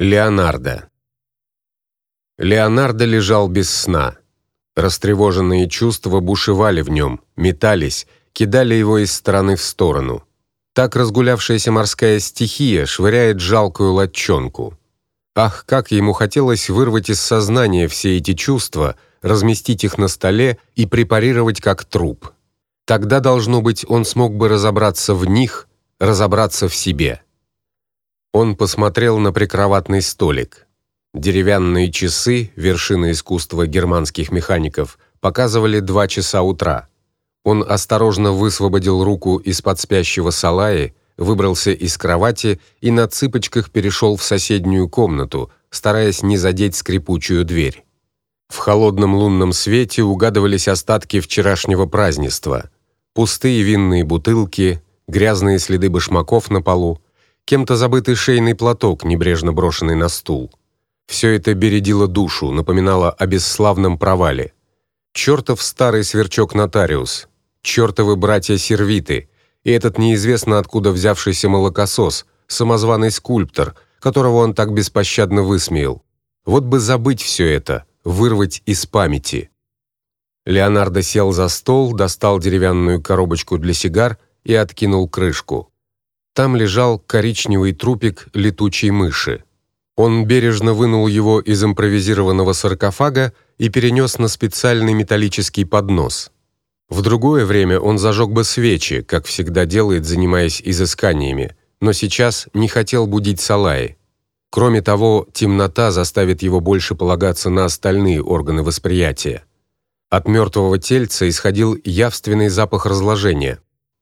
Леонардо. Леонардо лежал без сна. Растревоженные чувства бушевали в нем, метались, кидали его из стороны в сторону. Так разгулявшаяся морская стихия швыряет жалкую лодчонку. Ах, как ему хотелось вырвать из сознания все эти чувства, разместить их на столе и препарировать как труп. Тогда должно быть, он смог бы разобраться в них, разобраться в себе. Он посмотрел на прикроватный столик. Деревянные часы, вершина искусства германских механиков, показывали два часа утра. Он осторожно высвободил руку из-под спящего Салаи, выбрался из кровати и на цыпочках перешел в соседнюю комнату, стараясь не задеть скрипучую дверь. В холодном лунном свете угадывались остатки вчерашнего празднества: пустые винные бутылки, грязные следы башмаков на полу, кем-то забытый шейный платок, небрежно брошенный на стул. Все это бередило душу, напоминало о бесславном провале. Чертов старый сверчок-нотариус, чертовы братья-сервиты и этот неизвестно откуда взявшийся молокосос, самозваный скульптор, которого он так беспощадно высмеял. Вот бы забыть все это, вырвать из памяти. Леонардо сел за стол, достал деревянную коробочку для сигар и откинул крышку. Там лежал коричневый трупик летучей мыши. Он бережно вынул его из импровизированного саркофага и перенес на специальный металлический поднос. В другое время он зажег бы свечи, как всегда делает, занимаясь изысканиями, но сейчас не хотел будить Салаи. Кроме того, темнота заставит его больше полагаться на остальные органы восприятия. От мертвого тельца исходил явственный запах разложения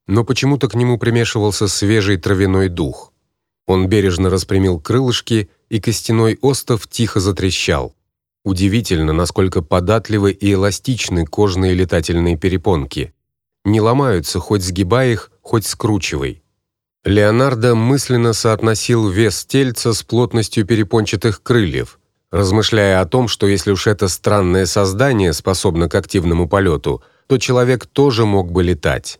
но почему-то к нему примешивался свежий травяной дух. Он бережно распрямил крылышки, и костяной остов тихо затрещал. Удивительно, насколько податливы и эластичны кожные летательные перепонки. Не ломаются, хоть сгибай их, хоть скручивай. Леонардо мысленно соотносил вес тельца с плотностью перепончатых крыльев, размышляя о том, что если уж это странное создание способно к активному полету, то человек тоже мог бы летать.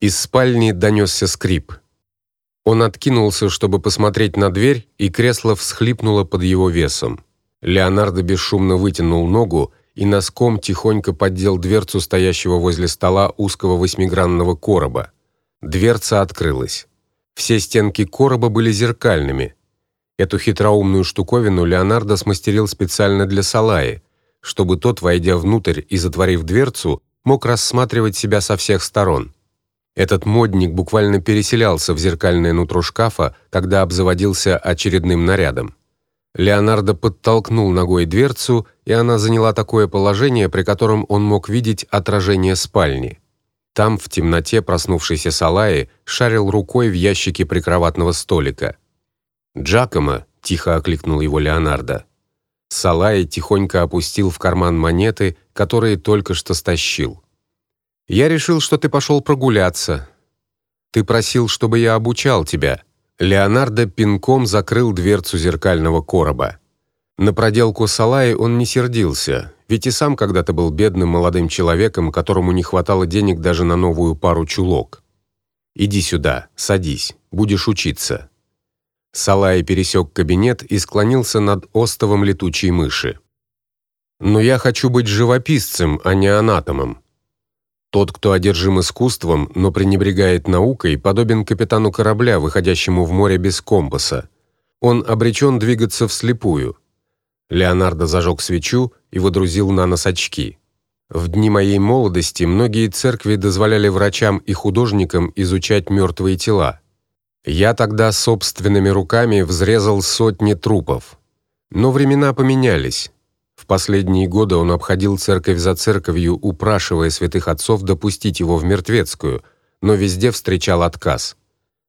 Из спальни донесся скрип. Он откинулся, чтобы посмотреть на дверь, и кресло всхлипнуло под его весом. Леонардо бесшумно вытянул ногу и носком тихонько поддел дверцу стоящего возле стола узкого восьмигранного короба. Дверца открылась. Все стенки короба были зеркальными. Эту хитроумную штуковину Леонардо смастерил специально для Салаи, чтобы тот, войдя внутрь и затворив дверцу, мог рассматривать себя со всех сторон. Этот модник буквально переселялся в зеркальное нутро шкафа, когда обзаводился очередным нарядом. Леонардо подтолкнул ногой дверцу, и она заняла такое положение, при котором он мог видеть отражение спальни. Там в темноте проснувшийся Салаи шарил рукой в ящике прикроватного столика. "Джакомо", тихо окликнул его Леонардо. Салаи тихонько опустил в карман монеты, которые только что стащил. Я решил, что ты пошел прогуляться. Ты просил, чтобы я обучал тебя. Леонардо пинком закрыл дверцу зеркального короба. На проделку Салаи он не сердился, ведь и сам когда-то был бедным молодым человеком, которому не хватало денег даже на новую пару чулок. Иди сюда, садись, будешь учиться. Салай пересек кабинет и склонился над остовом летучей мыши. Но я хочу быть живописцем, а не анатомом. Тот, кто одержим искусством, но пренебрегает наукой, подобен капитану корабля, выходящему в море без компаса. Он обречен двигаться вслепую. Леонардо зажег свечу и водрузил на нос очки. В дни моей молодости многие церкви дозволяли врачам и художникам изучать мертвые тела. Я тогда собственными руками взрезал сотни трупов. Но времена поменялись. Последние годы он обходил церковь за церковью, упрашивая святых отцов допустить его в мертвецкую, но везде встречал отказ.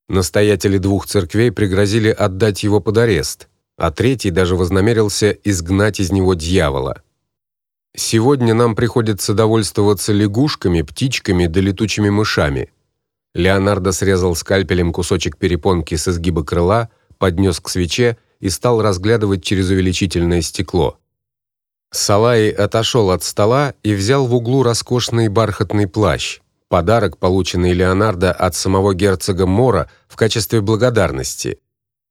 Настоятели двух церквей пригрозили отдать его под арест, а третий даже вознамерился изгнать из него дьявола. Сегодня нам приходится довольствоваться лягушками, птичками да летучими мышами. Леонардо срезал скальпелем кусочек перепонки с изгиба крыла, поднес к свече и стал разглядывать через увеличительное стекло. Салай отошел от стола и взял в углу роскошный бархатный плащ, подарок, полученный Леонардо от самого герцога Мора в качестве благодарности.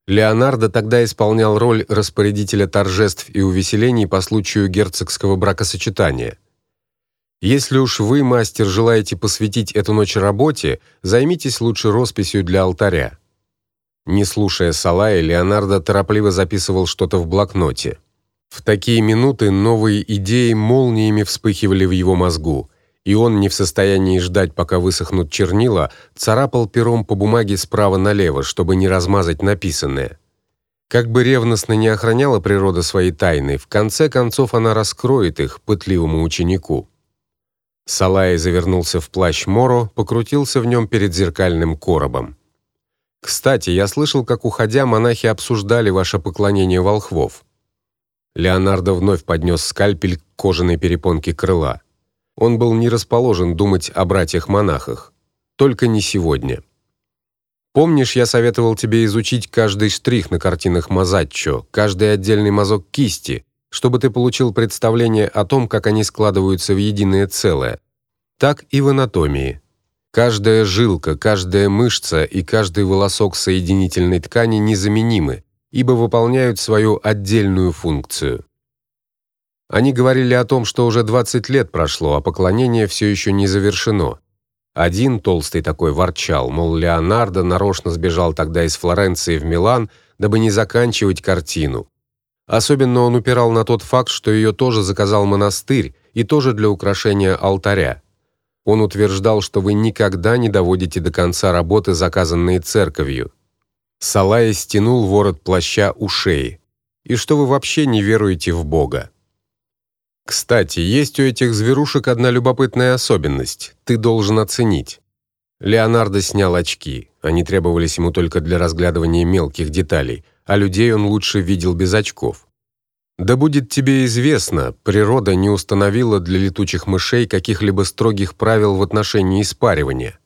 Леонардо тогда исполнял роль распорядителя торжеств и увеселений по случаю герцогского бракосочетания. Если уж вы, мастер, желаете посвятить эту ночь работе, займитесь лучше росписью для алтаря. Не слушая Салая, Леонардо торопливо записывал что-то в блокноте. В такие минуты новые идеи молниями вспыхивали в его мозгу, и он, не в состоянии ждать, пока высохнут чернила, царапал пером по бумаге справа налево, чтобы не размазать написанное. Как бы ревностно не охраняла природа свои тайны, в конце концов она раскроет их пытливому ученику. Салай завернулся в плащ Моро, покрутился в нем перед зеркальным коробом. Кстати, я слышал, как уходя монахи обсуждали ваше поклонение волхвов. Леонардо вновь поднес скальпель к кожаной перепонке крыла. Он был не расположен думать о братьях-монахах, только не сегодня. Помнишь, я советовал тебе изучить каждый штрих на картинах Мазаччо, каждый отдельный мазок кисти, чтобы ты получил представление о том, как они складываются в единое целое. Так и в анатомии. Каждая жилка, каждая мышца и каждый волосок соединительной ткани незаменимы, ибо выполняют свою отдельную функцию. Они говорили о том, что уже 20 лет прошло, а поклонение все еще не завершено. Один толстый такой ворчал, мол, Леонардо нарочно сбежал тогда из Флоренции в Милан, дабы не заканчивать картину. Особенно он упирал на тот факт, что ее тоже заказал монастырь и тоже для украшения алтаря. Он утверждал, что вы никогда не доводите до конца работы, заказанные церковью. Салая стянул ворот плаща у шеи. И что вы вообще не веруете в Бога. Кстати, есть у этих зверушек одна любопытная особенность. Ты должен оценить. Леонардо снял очки. Они требовались ему только для разглядывания мелких деталей, а людей он лучше видел без очков. Да будет тебе известно, природа не установила для летучих мышей каких-либо строгих правил в отношении спаривания.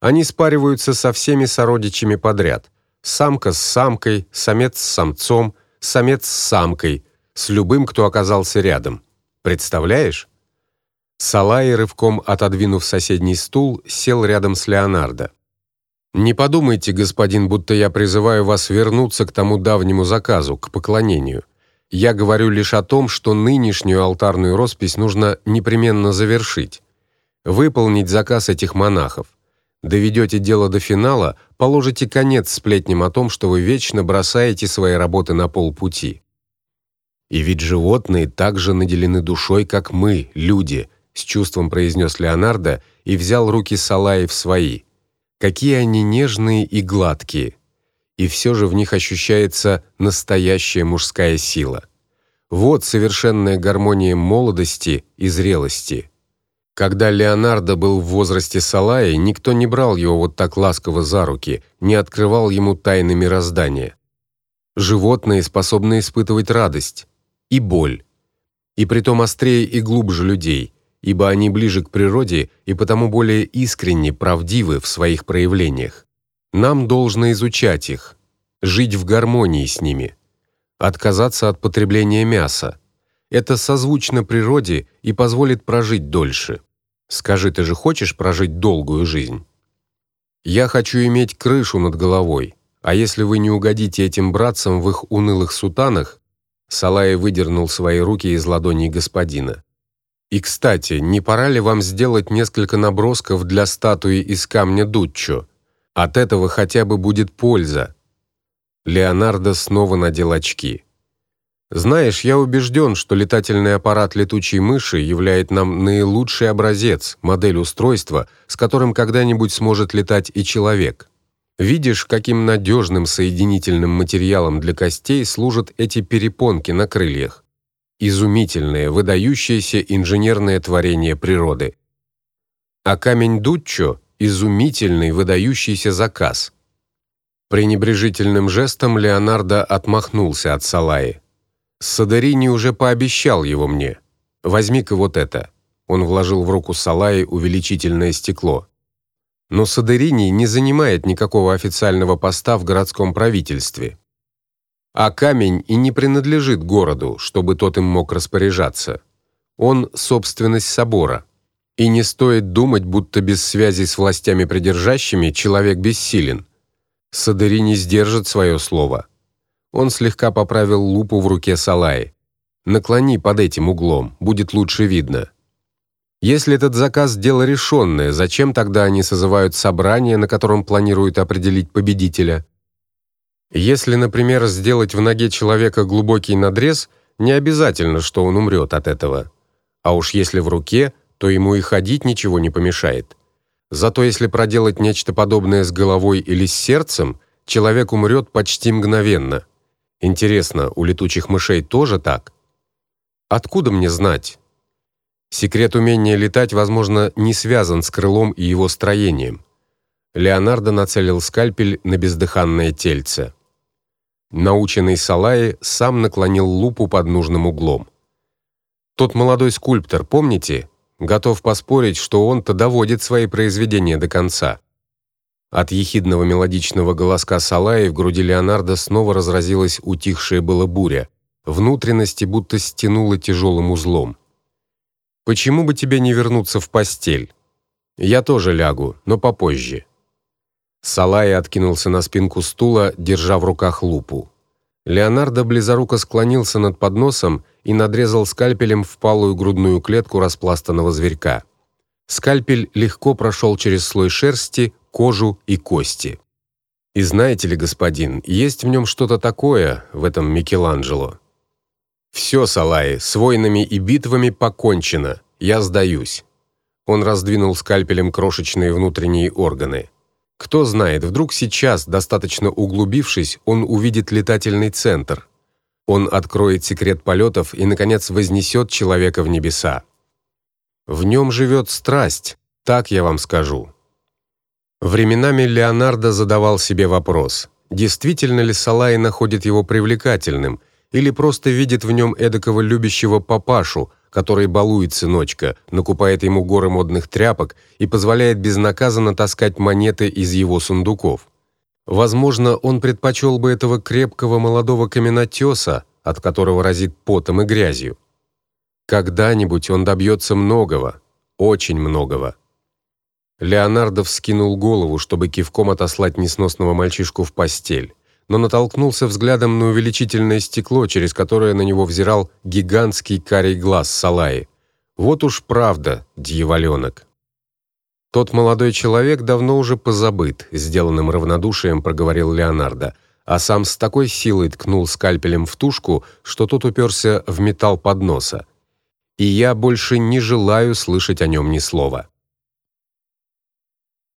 Они спариваются со всеми сородичами подряд самка с самкой, самец с самцом, самец с самкой, с любым, кто оказался рядом. Представляешь? Салай рывком отодвинув соседний стул, сел рядом с Леонардо. Не подумайте, господин, будто я призываю вас вернуться к тому давнему заказу, к поклонению. Я говорю лишь о том, что нынешнюю алтарную роспись нужно непременно завершить, выполнить заказ этих монахов доведете дело до финала, положите конец сплетням о том, что вы вечно бросаете свои работы на полпути. И ведь животные также наделены душой, как мы, люди, с чувством произнес Леонардо и взял руки Салаи в свои. Какие они нежные и гладкие. И все же в них ощущается настоящая мужская сила. Вот совершенная гармония молодости и зрелости. Когда Леонардо был в возрасте Салаи, никто не брал его вот так ласково за руки, не открывал ему тайны мироздания. Животные способны испытывать радость и боль, и притом острее и глубже людей, ибо они ближе к природе и потому более искренне правдивы в своих проявлениях. Нам должно изучать их, жить в гармонии с ними, отказаться от потребления мяса, это созвучно природе и позволит прожить дольше. Скажи, ты же хочешь прожить долгую жизнь? Я хочу иметь крышу над головой. А если вы не угодите этим братцам в их унылых сутанах, Салай выдернул свои руки из ладоней господина. И, кстати, не пора ли вам сделать несколько набросков для статуи из камня Дуччо? От этого хотя бы будет польза. Леонардо снова надел очки. Знаешь, я убежден, что летательный аппарат летучей мыши является нам наилучший образец, модель устройства, с которым когда-нибудь сможет летать и человек. Видишь, каким надежным соединительным материалом для костей служат эти перепонки на крыльях. Изумительное, выдающееся инженерное творение природы. А камень Дуччо изумительный, выдающийся заказ. Пренебрежительным жестом Леонардо отмахнулся от Салаи. Садарини уже пообещал его мне. Возьми-ка вот это. Он вложил в руку Салаи увеличительное стекло. Но Садарини не занимает никакого официального поста в городском правительстве. А камень и не принадлежит городу, чтобы тот им мог распоряжаться. Он собственность собора. И не стоит думать, будто без связи с властями придержащими человек бессилен. Садарини сдержит свое слово Он слегка поправил лупу в руке Салаи. Наклони под этим углом, будет лучше видно. Если этот заказ дело решенное, зачем тогда они созывают собрание, на котором планируют определить победителя? Если, например, сделать в ноге человека глубокий надрез, не обязательно, что он умрет от этого. А уж если в руке, то ему и ходить ничего не помешает. Зато если проделать нечто подобное с головой или с сердцем, человек умрет почти мгновенно. Интересно, у летучих мышей тоже так? Откуда мне знать? Секрет умения летать, возможно, не связан с крылом и его строением. Леонардо нацелил скальпель на бездыханное тельце. Наученный Салаи сам наклонил лупу под нужным углом. Тот молодой скульптор, помните, готов поспорить, что он-то доводит свои произведения до конца. От ехидного мелодичного голоска Салаи в груди Леонардо снова разразилась утихшая была буря. Внутренности будто стянуло тяжелым узлом. Почему бы тебе не вернуться в постель? Я тоже лягу, но попозже. Салай откинулся на спинку стула, держа в руках лупу. Леонардо близоруко склонился над подносом и надрезал скальпелем впалую грудную клетку распластанного зверька. Скальпель легко прошел через слой шерсти, кожу и кости. И знаете ли, господин, есть в нем что-то такое в этом Микеланджело. Все, Салаи, с войнами и битвами покончено. Я сдаюсь. Он раздвинул скальпелем крошечные внутренние органы. Кто знает, вдруг сейчас, достаточно углубившись, он увидит летательный центр. Он откроет секрет полетов и наконец вознесет человека в небеса. В нем живет страсть, так я вам скажу. Временами Леонардо задавал себе вопрос: действительно ли Салай находит его привлекательным? или просто видит в нем эдакого любящего папашу, который балует сыночка, накупает ему горы модных тряпок и позволяет безнаказанно таскать монеты из его сундуков. Возможно, он предпочел бы этого крепкого молодого каменотеса, от которого разит потом и грязью. Когда-нибудь он добьется многого, очень многого. Леонардо вскинул голову, чтобы кивком отослать несносного мальчишку в постель но натолкнулся взглядом на увеличительное стекло, через которое на него взирал гигантский карий глаз Салаи. Вот уж правда, дьяволёнок. Тот молодой человек давно уже позабыт, сделанным равнодушием проговорил Леонардо, а сам с такой силой ткнул скальпелем в тушку, что тот уперся в металл подноса. И я больше не желаю слышать о нем ни слова.